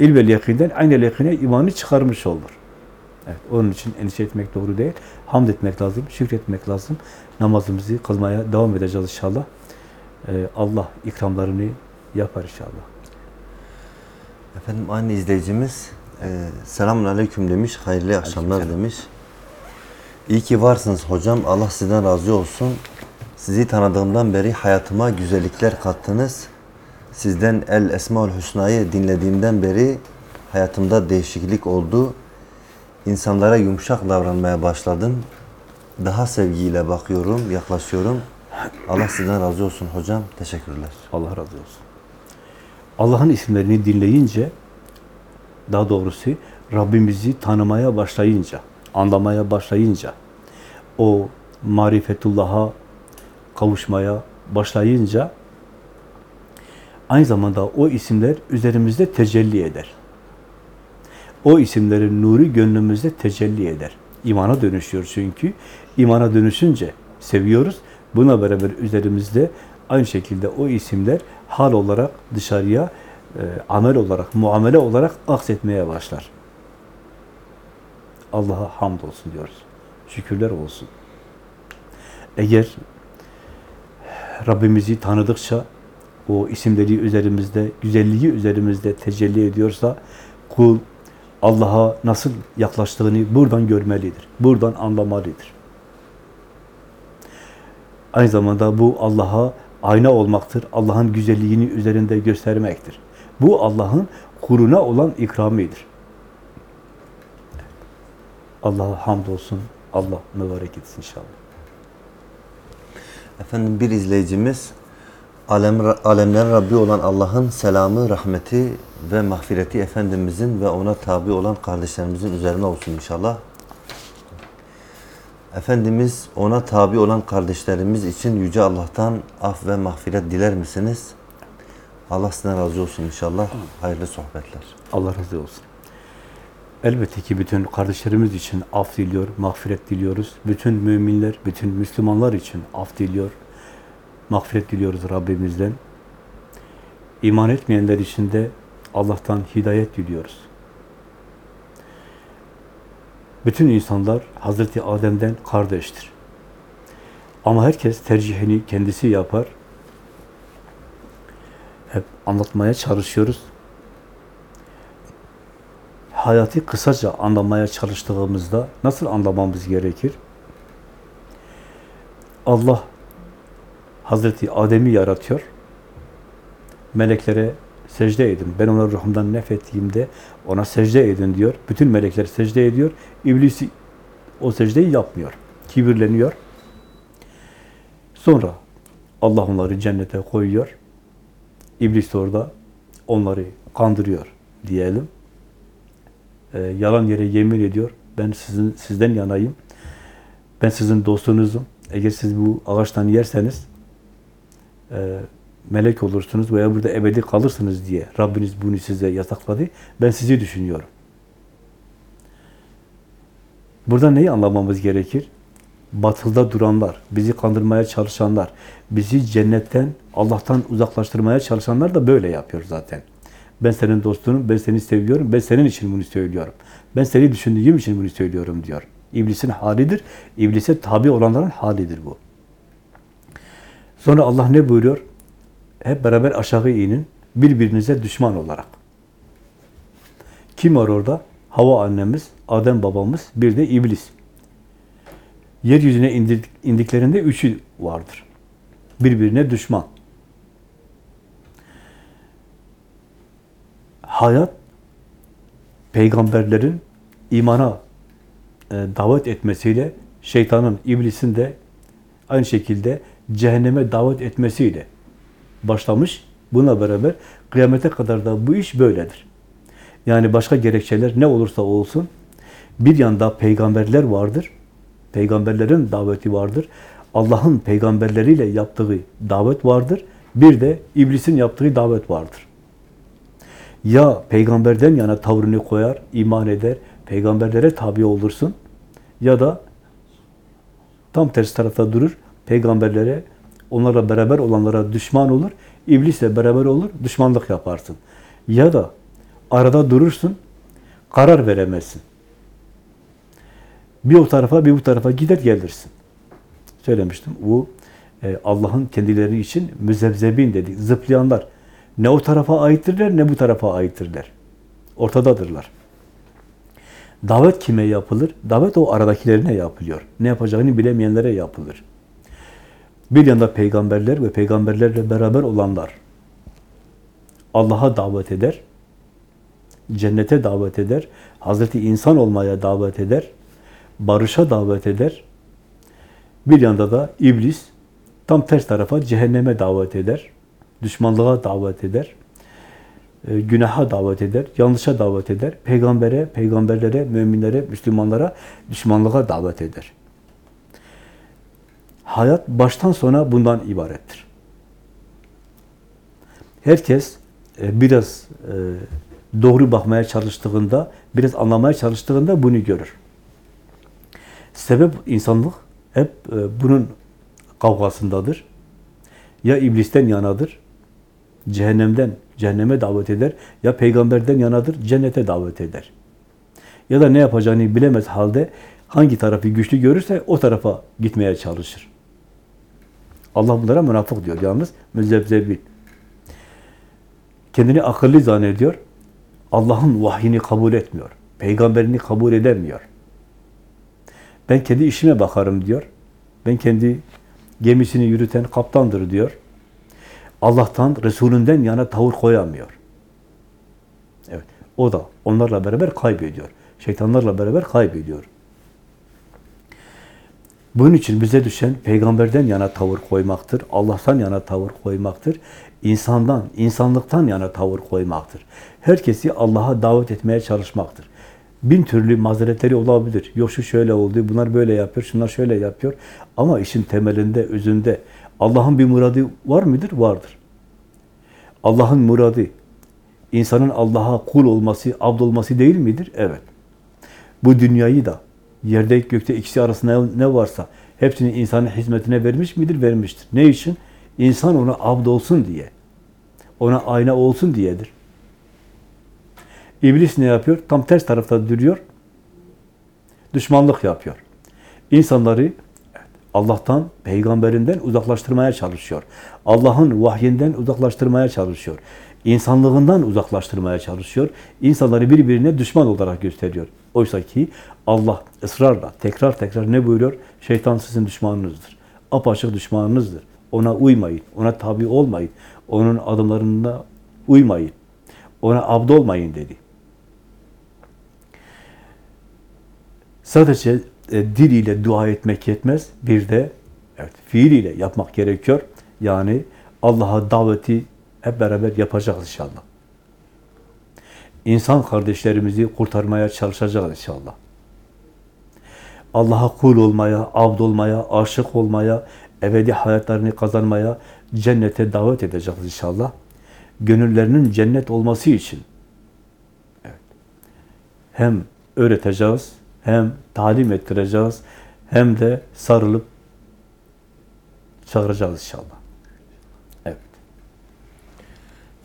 B: İlvel yakinden aynı yakine imanı çıkarmış olur. Evet, onun için endişe etmek doğru değil. Hamd etmek lazım, şükretmek lazım. Namazımızı kılmaya devam edeceğiz inşallah. Ee, Allah ikramlarını yapar inşallah.
A: Efendim aynı izleyicimiz e, selamun aleyküm demiş, hayırlı akşamlar demiş. İyi ki varsınız hocam, Allah sizden razı olsun. Sizi tanıdığımdan beri hayatıma güzellikler kattınız. Sizden El Esmaül Hüsna'yı dinlediğimden beri hayatımda değişiklik oldu. İnsanlara yumuşak davranmaya başladım. Daha sevgiyle bakıyorum, yaklaşıyorum. Allah sizden razı olsun hocam. Teşekkürler.
B: Allah razı olsun. Allah'ın isimlerini dinleyince, daha doğrusu Rabbimizi tanımaya başlayınca, anlamaya başlayınca, o marifetullah'a kavuşmaya başlayınca, aynı zamanda o isimler üzerimizde tecelli eder. O isimlerin nuru gönlümüzde tecelli eder. İmana dönüşüyor çünkü. İmana dönüşünce seviyoruz. Buna beraber üzerimizde aynı şekilde o isimler hal olarak dışarıya e, amel olarak, muamele olarak aksetmeye başlar. Allah'a hamd olsun diyoruz. Şükürler olsun. Eğer Rabbimizi tanıdıkça o isimleri üzerimizde, güzelliği üzerimizde tecelli ediyorsa kul Allah'a nasıl yaklaştığını buradan görmelidir. Buradan anlamalıdır. Aynı zamanda bu Allah'a ayna olmaktır. Allah'ın güzelliğini üzerinde göstermektir. Bu Allah'ın kuruna olan ikramidir. Allah'a hamdolsun. Allah mübarek etsin inşallah.
A: Efendim bir izleyicimiz alem, alemlerin Rabbi olan Allah'ın selamı, rahmeti ve mağfireti Efendimizin ve ona tabi olan kardeşlerimizin üzerine olsun inşallah. Efendimiz ona tabi olan kardeşlerimiz için Yüce Allah'tan af ve mağfiret diler misiniz? Allah sizden razı olsun inşallah. Hayırlı sohbetler.
B: Allah razı olsun. Elbette ki bütün kardeşlerimiz için af diliyor, mağfiret diliyoruz. Bütün müminler, bütün Müslümanlar için af diliyor, mağfiret diliyoruz Rabbimizden. İman etmeyenler için de Allah'tan hidayet diliyoruz. Bütün insanlar Hazreti Adem'den kardeştir. Ama herkes tercihini kendisi yapar. Hep anlatmaya çalışıyoruz. Hayatı kısaca anlamaya çalıştığımızda nasıl anlamamız gerekir? Allah Hazreti Adem'i yaratıyor. Meleklere secde edin. Ben ona ruhumdan nefettiğimde ona secde edin diyor. Bütün melekler secde ediyor. İblis o secdeyi yapmıyor. Kibirleniyor. Sonra Allah onları cennete koyuyor. İblis orada onları kandırıyor diyelim. Ee, yalan yere yemin ediyor. Ben sizin sizden yanayım. Ben sizin dostunuzum. Eğer siz bu ağaçtan yerseniz e, melek olursunuz veya burada ebedi kalırsınız diye Rabbiniz bunu size yasakladı. Ben sizi düşünüyorum. Burada neyi anlamamız gerekir? Batılda duranlar, bizi kandırmaya çalışanlar, bizi cennetten, Allah'tan uzaklaştırmaya çalışanlar da böyle yapıyor zaten. Ben senin dostunum, ben seni seviyorum, ben senin için bunu söylüyorum. Ben seni düşündüğüm için bunu söylüyorum diyor. İblisin halidir. İblise tabi olanların halidir bu. Sonra Allah ne buyuruyor? Hep beraber aşağı inin, birbirinize düşman olarak. Kim var orada? Hava annemiz, Adem babamız, bir de iblis. Yeryüzüne indik, indiklerinde üçü vardır. Birbirine düşman. Hayat, peygamberlerin imana e, davet etmesiyle, şeytanın, iblisin de aynı şekilde cehenneme davet etmesiyle başlamış. Buna beraber kıyamete kadar da bu iş böyledir. Yani başka gerekçeler ne olursa olsun bir yanda peygamberler vardır. Peygamberlerin daveti vardır. Allah'ın peygamberleriyle yaptığı davet vardır. Bir de iblisin yaptığı davet vardır. Ya peygamberden yana tavrını koyar, iman eder, peygamberlere tabi olursun ya da tam tersi tarafta durur, peygamberlere, onlarla beraber olanlara düşman olur, iblisle beraber olur, düşmanlık yaparsın. Ya da arada durursun, karar veremezsin. Bir o tarafa, bir bu tarafa gider gelirsin. Söylemiştim. Bu e, Allah'ın kendileri için müzebzebin dedik. Zıplayanlar. Ne o tarafa aittirler, ne bu tarafa aittirler. Ortadadırlar. Davet kime yapılır? Davet o aradakilerine yapılıyor. Ne yapacağını bilemeyenlere yapılır. Bir yanda peygamberler ve peygamberlerle beraber olanlar Allah'a davet eder, cennete davet eder, Hazreti insan olmaya davet eder, barışa davet eder. Bir yanda da iblis tam ters tarafa cehenneme davet eder, düşmanlığa davet eder, e, günaha davet eder, yanlışa davet eder, peygambere, peygamberlere, müminlere, Müslümanlara düşmanlığa davet eder. Hayat baştan sona bundan ibarettir. Herkes e, biraz e, doğru bakmaya çalıştığında, biraz anlamaya çalıştığında bunu görür. Sebep insanlık hep e, bunun kavgasındadır. Ya iblisten yanadır, cehennemden, cehenneme davet eder, ya peygamberden yanadır, cennete davet eder. Ya da ne yapacağını bilemez halde hangi tarafı güçlü görürse o tarafa gitmeye çalışır. Allah bunlara münafık diyor yalnız, müzzebzebin. Kendini akıllı zannediyor, Allah'ın vahyini kabul etmiyor, peygamberini kabul edemiyor. Ben kendi işime bakarım diyor. Ben kendi gemisini yürüten kaptandır diyor. Allah'tan, Resulünden yana tavır koyamıyor. Evet, o da onlarla beraber kaybediyor. Şeytanlarla beraber kaybediyor. Bunun için bize düşen peygamberden yana tavır koymaktır. Allah'tan yana tavır koymaktır. insandan, insanlıktan yana tavır koymaktır. Herkesi Allah'a davet etmeye çalışmaktır. Bin türlü mazeretleri olabilir. Yok şu şöyle oldu, bunlar böyle yapıyor, şunlar şöyle yapıyor. Ama işin temelinde, özünde Allah'ın bir muradı var mıdır? Vardır. Allah'ın muradı, insanın Allah'a kul olması, abd olması değil midir? Evet. Bu dünyayı da, yerde gökte ikisi arasında ne varsa, hepsini insanın hizmetine vermiş midir? Vermiştir. Ne için? İnsan ona abd olsun diye. Ona ayna olsun diyedir. İblis ne yapıyor? Tam ters tarafta duruyor. Düşmanlık yapıyor. İnsanları Allah'tan, peygamberinden uzaklaştırmaya çalışıyor. Allah'ın vahyinden uzaklaştırmaya çalışıyor. İnsanlığından uzaklaştırmaya çalışıyor. İnsanları birbirine düşman olarak gösteriyor. Oysa ki Allah ısrarla, tekrar tekrar ne buyuruyor? Şeytan sizin düşmanınızdır. apaçık düşmanınızdır. Ona uymayın, ona tabi olmayın, onun adımlarına uymayın, ona abd olmayın dedi. Sadece e, dil ile dua etmek yetmez. Bir de evet, fiil ile yapmak gerekiyor. Yani Allah'a daveti hep beraber yapacağız inşallah. İnsan kardeşlerimizi kurtarmaya çalışacağız inşallah. Allah'a kul olmaya, abd olmaya, aşık olmaya, ebedi hayatlarını kazanmaya, cennete davet edeceğiz inşallah. Gönüllerinin cennet olması için evet. hem öğreteceğiz, hem talim ettireceğiz, hem de sarılıp çağıracağız inşallah. Evet.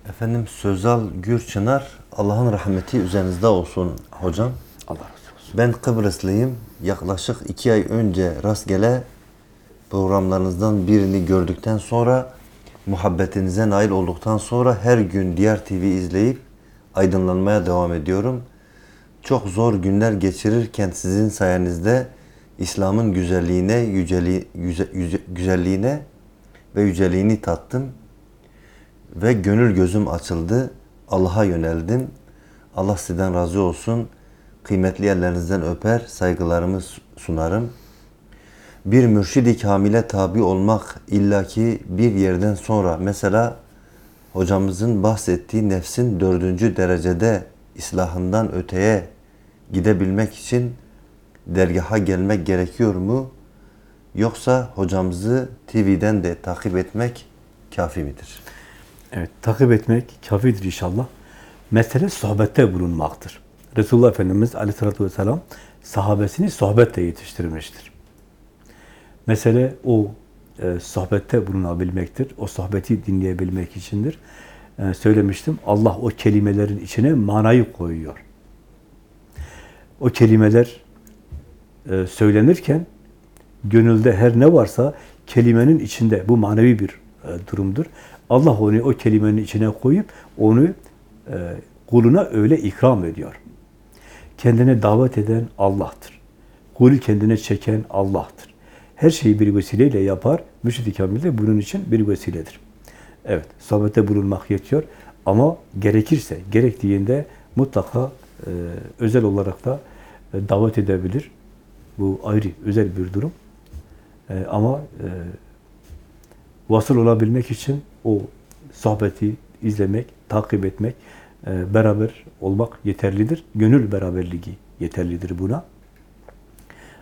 A: Efendim Sözal Gürçınar, Allah'ın rahmeti üzerinizde olsun hocam.
B: Allah razı olsun.
A: Ben Kıbrıslıyım. Yaklaşık iki ay önce rastgele programlarınızdan birini gördükten sonra muhabbetinize nail olduktan sonra her gün Diğer TV izleyip aydınlanmaya devam ediyorum. Çok zor günler geçirirken sizin sayenizde İslam'ın güzelliğine, yüceli, yüze- yüce- güzelliğine ve yüceliğini tattım ve gönül gözüm açıldı. Allah'a yöneldim. Allah sizden razı olsun. Kıymetli ellerinizden öper, saygılarımı sunarım. Bir mürşidi kamile tabi olmak illaki bir yerden sonra mesela hocamızın bahsettiği nefsin dördüncü derecede islahından öteye gidebilmek için dergaha gelmek gerekiyor mu? Yoksa hocamızı TV'den de takip etmek kafi midir?
B: Evet, takip etmek kafidir inşallah. Mesele sohbette bulunmaktır. Resulullah Efendimiz aleyhissalatü vesselam sahabesini sohbetle yetiştirmiştir. Mesele o e, sohbette bulunabilmektir. O sohbeti dinleyebilmek içindir. E, söylemiştim, Allah o kelimelerin içine manayı koyuyor. O kelimeler e, söylenirken gönülde her ne varsa kelimenin içinde bu manevi bir e, durumdur. Allah onu o kelimenin içine koyup onu e, kuluna öyle ikram ediyor. Kendine davet eden Allah'tır. Kulü kendine çeken Allah'tır. Her şeyi bir vesileyle yapar. Mürşid-i Kamil de bunun için bir vesiledir. Evet, sohbette bulunmak yetiyor. Ama gerekirse, gerektiğinde mutlaka e, özel olarak da e, davet edebilir. Bu ayrı, özel bir durum. E, ama e, vasıl olabilmek için o sohbeti izlemek, takip etmek, e, beraber olmak yeterlidir. Gönül beraberliği yeterlidir buna.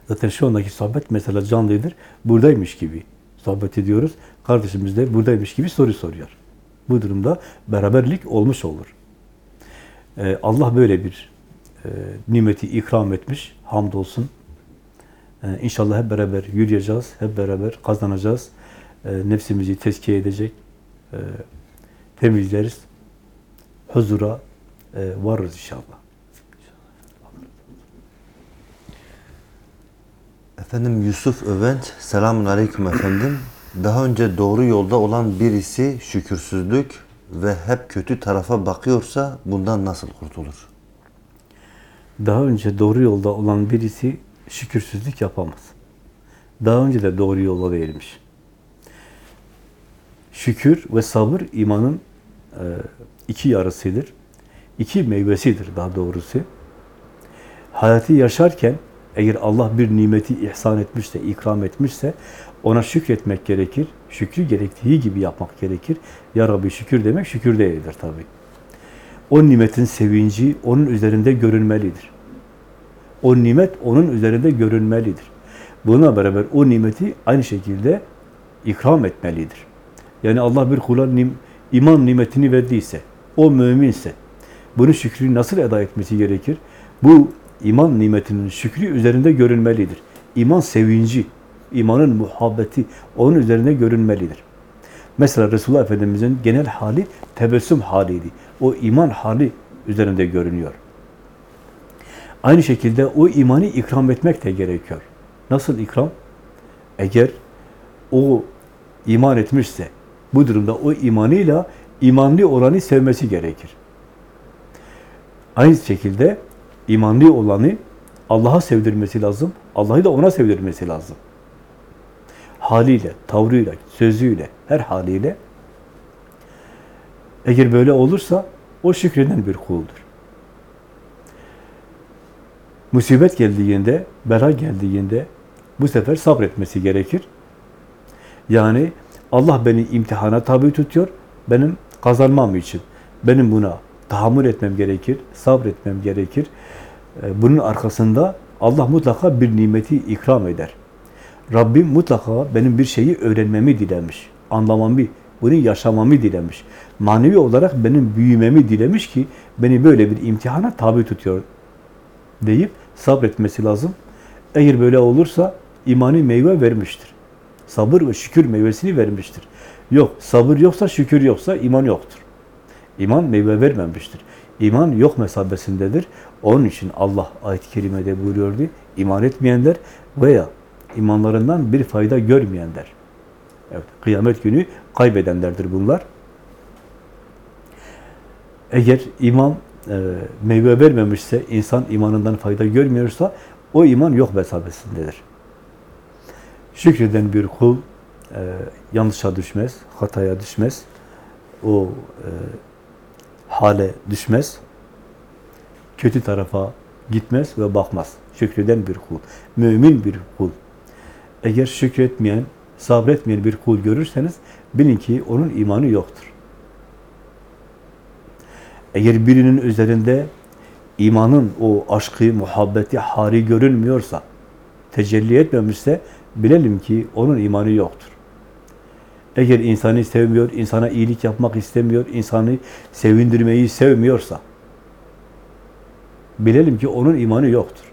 B: Zaten şu andaki sohbet mesela canlıdır. Buradaymış gibi sohbet ediyoruz. Kardeşimiz de buradaymış gibi soru soruyor. Bu durumda beraberlik olmuş olur. E, Allah böyle bir e, nimeti ikram etmiş. Hamdolsun. E, inşallah hep beraber yürüyeceğiz. Hep beraber kazanacağız. Nefsimizi tezkiye edecek. E, temizleriz. Huzura e, varırız inşallah.
A: Efendim Yusuf Övenç, selamun aleyküm efendim. Daha önce doğru yolda olan birisi şükürsüzlük ve hep kötü tarafa bakıyorsa bundan nasıl kurtulur?
B: Daha önce doğru yolda olan birisi şükürsüzlük yapamaz. Daha önce de doğru yolda değilmiş. Şükür ve sabır imanın e, iki yarısıdır. İki meyvesidir daha doğrusu. Hayatı yaşarken eğer Allah bir nimeti ihsan etmişse, ikram etmişse ona şükretmek gerekir. Şükrü gerektiği gibi yapmak gerekir. Ya Rabbi şükür demek şükür değildir tabi. O nimetin sevinci onun üzerinde görünmelidir. O nimet onun üzerinde görünmelidir. Buna beraber o nimeti aynı şekilde ikram etmelidir. Yani Allah bir kula nim, iman nimetini verdiyse, o müminse, bunun şükrü nasıl eda etmesi gerekir? Bu iman nimetinin şükrü üzerinde görünmelidir. İman sevinci, imanın muhabbeti onun üzerinde görünmelidir. Mesela Resulullah Efendimiz'in genel hali tebessüm haliydi. O iman hali üzerinde görünüyor. Aynı şekilde o imanı ikram etmek de gerekiyor. Nasıl ikram? Eğer o iman etmişse, bu durumda o imanıyla imanlı olanı sevmesi gerekir. Aynı şekilde imanlı olanı Allah'a sevdirmesi lazım, Allah'ı da ona sevdirmesi lazım. haliyle, tavrıyla, sözüyle, her haliyle eğer böyle olursa o şükreden bir kuldur. Musibet geldiğinde, bela geldiğinde bu sefer sabretmesi gerekir. Yani Allah beni imtihana tabi tutuyor, benim kazanmam için. Benim buna tahammül etmem gerekir, sabretmem gerekir. Ee, Bunun arkasında Allah mutlaka bir nimeti ikram eder. Rabbim mutlaka benim bir şeyi öğrenmemi dilemiş, anlamamı, bunu yaşamamı dilemiş. Manevi olarak benim büyümemi dilemiş ki beni böyle bir imtihana tabi tutuyor deyip sabretmesi lazım. Eğer böyle olursa imani meyve vermiştir. Sabır ve şükür meyvesini vermiştir. Yok, sabır yoksa, şükür yoksa iman yoktur. İman meyve vermemiştir. İman yok mesabesindedir. Onun için Allah ayet-i kerimede buyuruyordu. İman etmeyenler veya imanlarından bir fayda görmeyenler. Evet, kıyamet günü kaybedenlerdir bunlar. Eğer iman e, meyve vermemişse, insan imanından fayda görmüyorsa, o iman yok mesabesindedir. Şükreden bir kul e, yanlışa düşmez, hataya düşmez, o e, hale düşmez, kötü tarafa gitmez ve bakmaz. Şükreden bir kul, mümin bir kul. Eğer şükretmeyen, sabretmeyen bir kul görürseniz, bilin ki onun imanı yoktur. Eğer birinin üzerinde imanın o aşkı, muhabbeti, hari görünmüyorsa, tecelli etmemişse, bilelim ki onun imanı yoktur. Eğer insanı sevmiyor, insana iyilik yapmak istemiyor, insanı sevindirmeyi sevmiyorsa, bilelim ki onun imanı yoktur.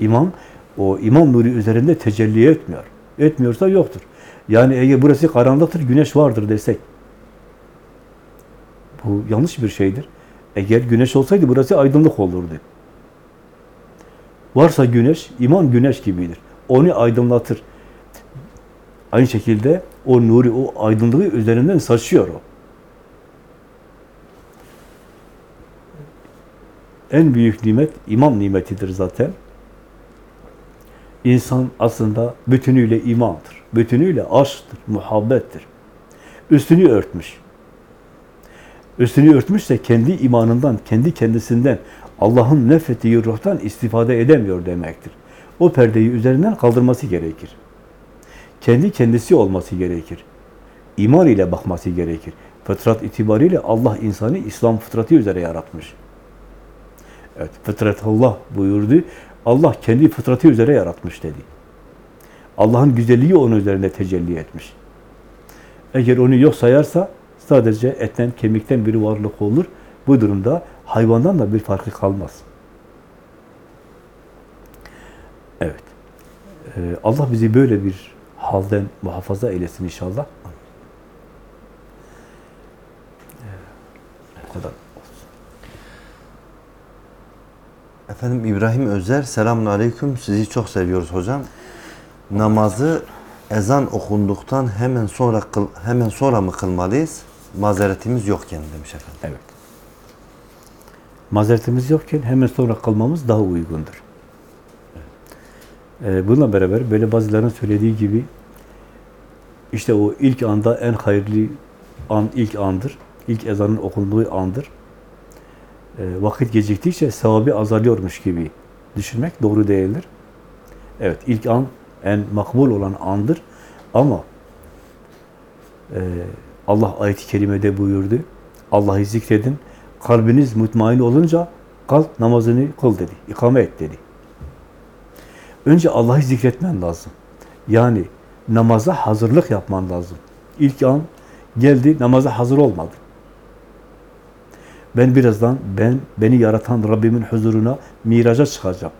B: İman, o iman nuru üzerinde tecelli etmiyor. Etmiyorsa yoktur. Yani eğer burası karanlıktır, güneş vardır desek, bu yanlış bir şeydir. Eğer güneş olsaydı burası aydınlık olurdu. Varsa güneş, iman güneş gibidir. Onu aydınlatır. Aynı şekilde o nuru, o aydınlığı üzerinden saçıyor o. En büyük nimet iman nimetidir zaten. İnsan aslında bütünüyle imandır. Bütünüyle aşktır, muhabbettir. Üstünü örtmüş. Üstünü örtmüşse kendi imanından, kendi kendisinden, Allah'ın nefrettiği ruhtan istifade edemiyor demektir. O perdeyi üzerinden kaldırması gerekir. Kendi kendisi olması gerekir. İman ile bakması gerekir. Fıtrat itibariyle Allah insanı İslam fıtratı üzere yaratmış. Evet, fıtrat Allah buyurdu. Allah kendi fıtratı üzere yaratmış dedi. Allah'ın güzelliği onun üzerinde tecelli etmiş. Eğer onu yok sayarsa sadece etten, kemikten bir varlık olur. Bu durumda hayvandan da bir farkı kalmaz. Evet. Ee, Allah bizi böyle bir halden muhafaza eylesin inşallah. Bu kadar.
A: Efendim İbrahim Özer, selamun aleyküm. Sizi çok seviyoruz hocam. Namazı ezan okunduktan hemen sonra kıl, hemen sonra mı kılmalıyız? Mazeretimiz yokken demiş efendim.
B: Evet. Mazeretimiz yokken hemen sonra kılmamız daha uygundur. Ee, bununla beraber böyle bazılarının söylediği gibi işte o ilk anda en hayırlı an ilk andır. İlk ezanın okunduğu andır. Ee, vakit geciktikçe sevabı azalıyormuş gibi düşünmek doğru değildir. Evet, ilk an en makbul olan andır ama e, Allah ayet-i kerimede buyurdu. Allah'ı zikredin. Kalbiniz mutmain olunca kalk namazını kıl dedi. İkame et dedi. Önce Allah'ı zikretmen lazım. Yani namaza hazırlık yapman lazım. İlk an geldi, namaza hazır olmadı. Ben birazdan ben beni yaratan Rabbimin huzuruna miraca çıkacağım.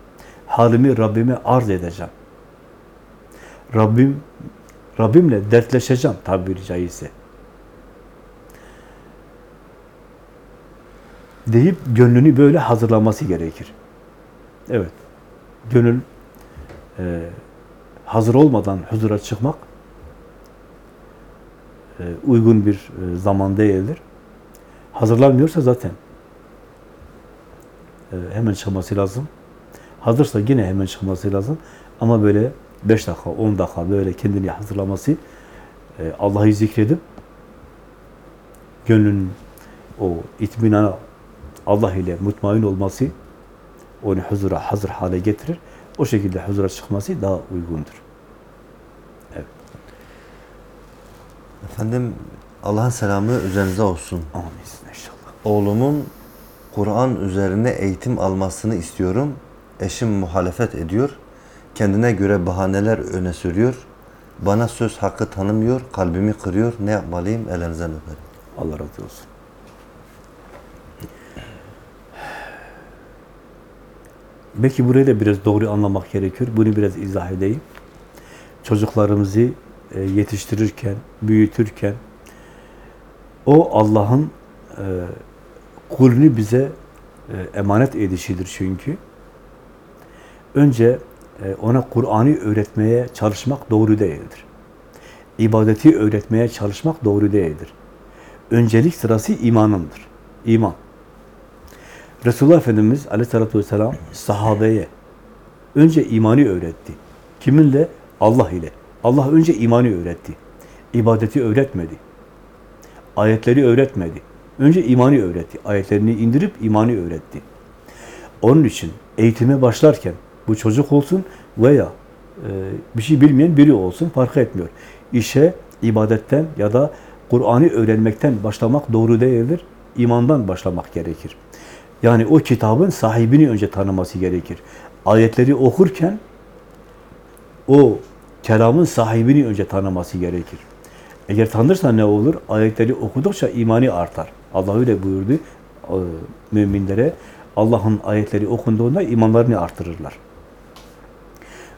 B: Halimi Rabbime arz edeceğim. Rabbim Rabbimle dertleşeceğim tabiri caizse. Deyip gönlünü böyle hazırlaması gerekir. Evet, gönül e, hazır olmadan huzura çıkmak e, uygun bir e, zaman değildir. Hazırlanmıyorsa zaten e, hemen çıkması lazım. Hazırsa yine hemen çıkması lazım. Ama böyle 5 dakika, 10 dakika böyle kendini hazırlaması, e, Allah'ı zikredip gönlünün o itminana Allah ile mutmain olması onu huzura hazır hale getirir. O şekilde huzura çıkması daha uygundur.
A: Efendim Allah'ın selamı üzerinize olsun.
B: Amin inşallah.
A: Oğlumun Kur'an üzerine eğitim almasını istiyorum. Eşim muhalefet ediyor. Kendine göre bahaneler öne sürüyor. Bana söz hakkı tanımıyor, kalbimi kırıyor. Ne yapmalıyım? Ellerinizden öperim.
B: Allah razı olsun. Belki burayı da biraz doğru anlamak gerekiyor. Bunu biraz izah edeyim. Çocuklarımızı e, yetiştirirken, büyütürken o Allah'ın e, kulünü bize e, emanet edişidir çünkü. Önce e, ona Kur'an'ı öğretmeye çalışmak doğru değildir. İbadeti öğretmeye çalışmak doğru değildir. Öncelik sırası imanındır. İman. Resulullah Efendimiz aleyhissalatü vesselam sahabeye önce imanı öğretti. Kiminle? Allah ile. Allah önce imanı öğretti. İbadeti öğretmedi. Ayetleri öğretmedi. Önce imanı öğretti. Ayetlerini indirip imanı öğretti. Onun için eğitime başlarken bu çocuk olsun veya e, bir şey bilmeyen biri olsun fark etmiyor. İşe ibadetten ya da Kur'an'ı öğrenmekten başlamak doğru değildir. İmandan başlamak gerekir. Yani o kitabın sahibini önce tanıması gerekir. Ayetleri okurken o kelamın sahibini önce tanıması gerekir. Eğer tanırsa ne olur? Ayetleri okudukça imani artar. Allah öyle buyurdu e, müminlere. Allah'ın ayetleri okunduğunda imanlarını artırırlar.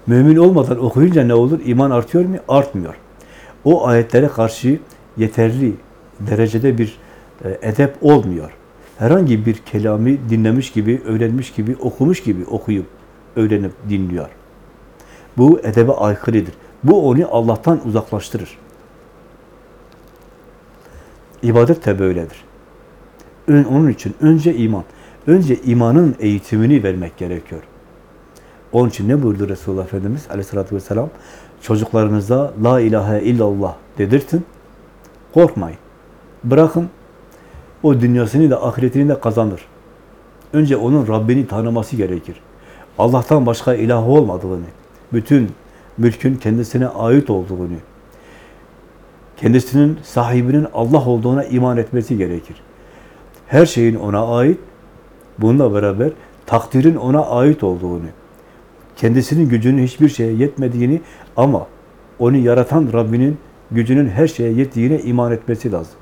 B: Mümin olmadan okuyunca ne olur? İman artıyor mu? Artmıyor. O ayetlere karşı yeterli derecede bir e, edep olmuyor. Herhangi bir kelami dinlemiş gibi, öğrenmiş gibi, okumuş gibi okuyup, öğrenip dinliyor. Bu edebe aykırıdır. Bu onu Allah'tan uzaklaştırır. İbadet de böyledir. Onun için önce iman. Önce imanın eğitimini vermek gerekiyor. Onun için ne buyurdu Resulullah Efendimiz aleyhissalatü vesselam? Çocuklarınıza la ilahe illallah dedirtin. Korkmayın. Bırakın. O dünyasını da ahiretini de kazanır. Önce onun Rabbini tanıması gerekir. Allah'tan başka ilah olmadığını, bütün mülkün kendisine ait olduğunu, kendisinin sahibinin Allah olduğuna iman etmesi gerekir. Her şeyin ona ait, bununla beraber takdirin ona ait olduğunu, kendisinin gücünün hiçbir şeye yetmediğini ama onu yaratan Rabbinin gücünün her şeye yettiğine iman etmesi lazım.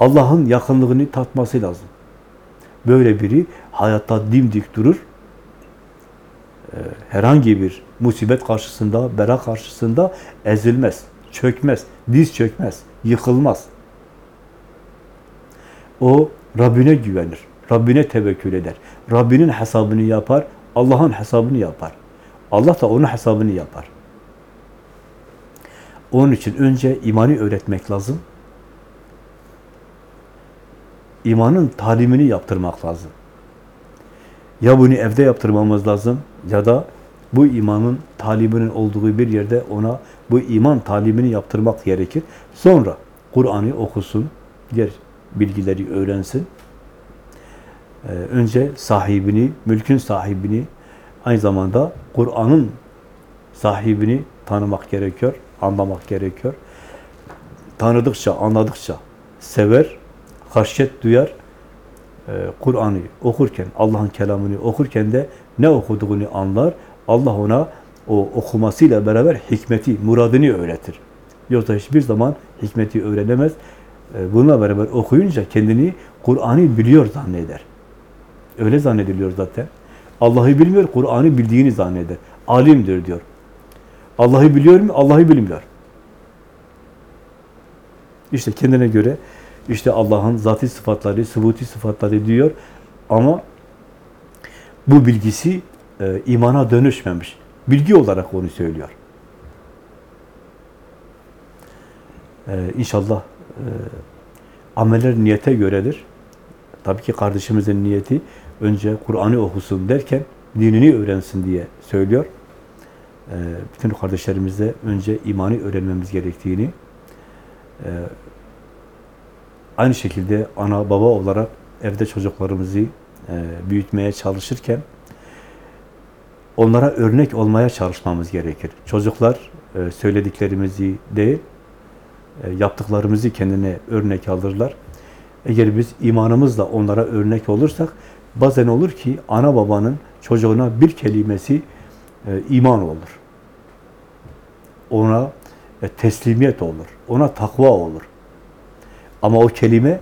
B: Allah'ın yakınlığını tatması lazım. Böyle biri hayatta dimdik durur. Herhangi bir musibet karşısında, bela karşısında ezilmez, çökmez, diz çökmez, yıkılmaz. O Rabbine güvenir, Rabbine tevekkül eder. Rabbinin hesabını yapar, Allah'ın hesabını yapar. Allah da onun hesabını yapar. Onun için önce imanı öğretmek lazım. İmanın talimini yaptırmak lazım. Ya bunu evde yaptırmamız lazım ya da bu imanın taliminin olduğu bir yerde ona bu iman talimini yaptırmak gerekir. Sonra Kur'an'ı okusun, diğer bilgileri öğrensin. Ee, önce sahibini, mülkün sahibini, aynı zamanda Kur'an'ın sahibini tanımak gerekiyor, anlamak gerekiyor. Tanıdıkça, anladıkça sever, haşyet duyar. Ee, Kur'an'ı okurken, Allah'ın kelamını okurken de ne okuduğunu anlar. Allah ona o okumasıyla beraber hikmeti, muradını öğretir. Yoksa hiçbir zaman hikmeti öğrenemez. Ee, bununla beraber okuyunca kendini Kur'an'ı biliyor zanneder. Öyle zannediliyor zaten. Allah'ı bilmiyor, Kur'an'ı bildiğini zanneder. Alimdir diyor. Allah'ı biliyor mu? Allah'ı bilmiyor. İşte kendine göre işte Allah'ın zati sıfatları, subuti sıfatları diyor ama bu bilgisi e, imana dönüşmemiş. Bilgi olarak onu söylüyor. Ee, inşallah e, ameller niyete göredir. Tabii ki kardeşimizin niyeti önce Kur'an'ı okusun derken dinini öğrensin diye söylüyor. e, bütün kardeşlerimize önce imani öğrenmemiz gerektiğini, e, aynı şekilde ana baba olarak evde çocuklarımızı e, büyütmeye çalışırken onlara örnek olmaya çalışmamız gerekir. Çocuklar e, söylediklerimizi değil, e, yaptıklarımızı kendine örnek alırlar. Eğer biz imanımızla onlara örnek olursak, bazen olur ki ana babanın çocuğuna bir kelimesi iman olur. Ona teslimiyet olur. Ona takva olur. Ama o kelime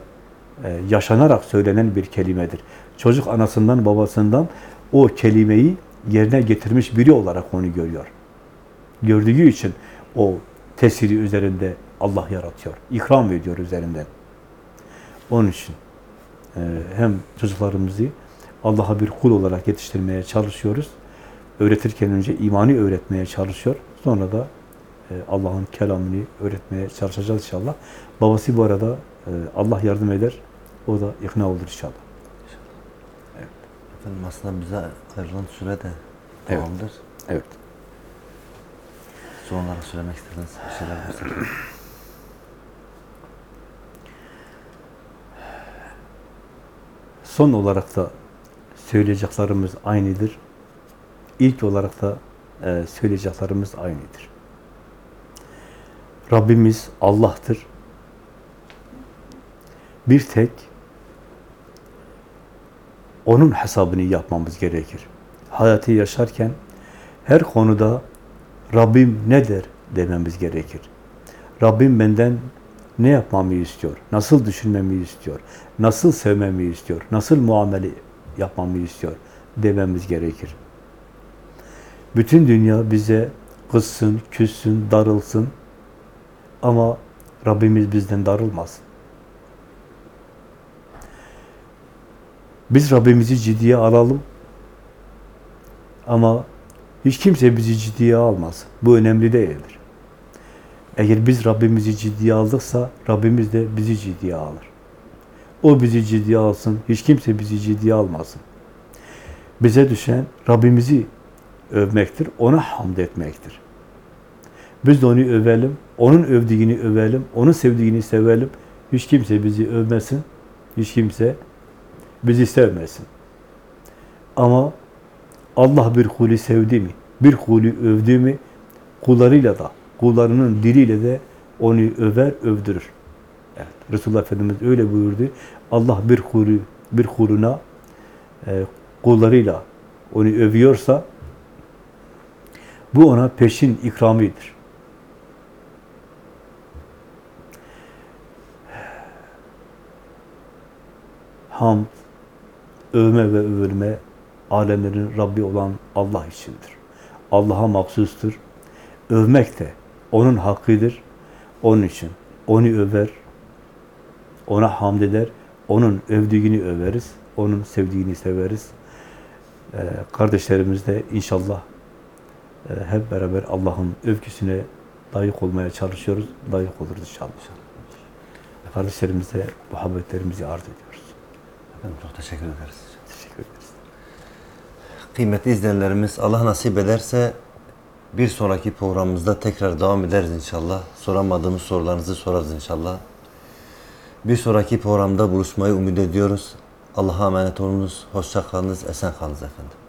B: e, yaşanarak söylenen bir kelimedir. Çocuk anasından babasından o kelimeyi yerine getirmiş biri olarak onu görüyor. Gördüğü için o tesiri üzerinde Allah yaratıyor. İkram ediyor üzerinden. Onun için e, hem çocuklarımızı Allah'a bir kul olarak yetiştirmeye çalışıyoruz. Öğretirken önce imani öğretmeye çalışıyor. Sonra da Allah'ın kelamını öğretmeye çalışacağız inşallah. Babası bu arada e, Allah yardım eder. O da ikna olur inşallah.
A: Efendim aslında bize ayrılan süre de
B: Evet.
A: tamamdır.
B: Evet.
A: Son olarak söylemek istediğiniz bir şeyler varsa.
B: Son olarak da söyleyeceklerimiz aynıdır. İlk olarak da e, söyleyeceklerimiz aynıdır. Rabbimiz Allah'tır. Bir tek onun hesabını yapmamız gerekir. Hayatı yaşarken her konuda Rabbim ne der dememiz gerekir. Rabbim benden ne yapmamı istiyor? Nasıl düşünmemi istiyor? Nasıl sevmemi istiyor? Nasıl muamele yapmamı istiyor? Dememiz gerekir. Bütün dünya bize kızsın, küssün, darılsın ama Rabbimiz bizden darılmasın. Biz Rabbimizi ciddiye alalım ama hiç kimse bizi ciddiye almaz. Bu önemli değildir. Eğer biz Rabbimizi ciddiye aldıksa Rabbimiz de bizi ciddiye alır. O bizi ciddiye alsın, hiç kimse bizi ciddiye almasın. Bize düşen Rabbimizi övmektir, ona hamd etmektir. Biz de onu övelim, onun övdüğünü övelim, onun sevdiğini sevelim. Hiç kimse bizi övmesin, hiç kimse bizi sevmesin. Ama Allah bir kulü sevdi mi, bir kulü övdü mü, kullarıyla da, kullarının diliyle de onu över, övdürür. Evet, Resulullah Efendimiz öyle buyurdu. Allah bir kulü, bir kuluna e, kullarıyla onu övüyorsa bu ona peşin ikramidir. Hamd, övme ve övülme alemlerin Rabbi olan Allah içindir. Allah'a mahsustur. Övmek de onun hakkıdır. Onun için onu över, ona hamd eder, onun övdüğünü överiz, onun sevdiğini severiz. Ee, kardeşlerimiz de inşallah e, hep beraber Allah'ın övgüsüne layık olmaya çalışıyoruz. Layık oluruz inşallah. Kardeşlerimize muhabbetlerimizi arz ediyoruz.
A: Efendim çok teşekkür ederiz.
B: Teşekkür ederiz.
A: Kıymetli izleyenlerimiz Allah nasip ederse bir sonraki programımızda tekrar devam ederiz inşallah. Soramadığımız sorularınızı sorarız inşallah. Bir sonraki programda buluşmayı umut ediyoruz. Allah'a emanet olunuz. Hoşça kalınız. Esen kalınız efendim.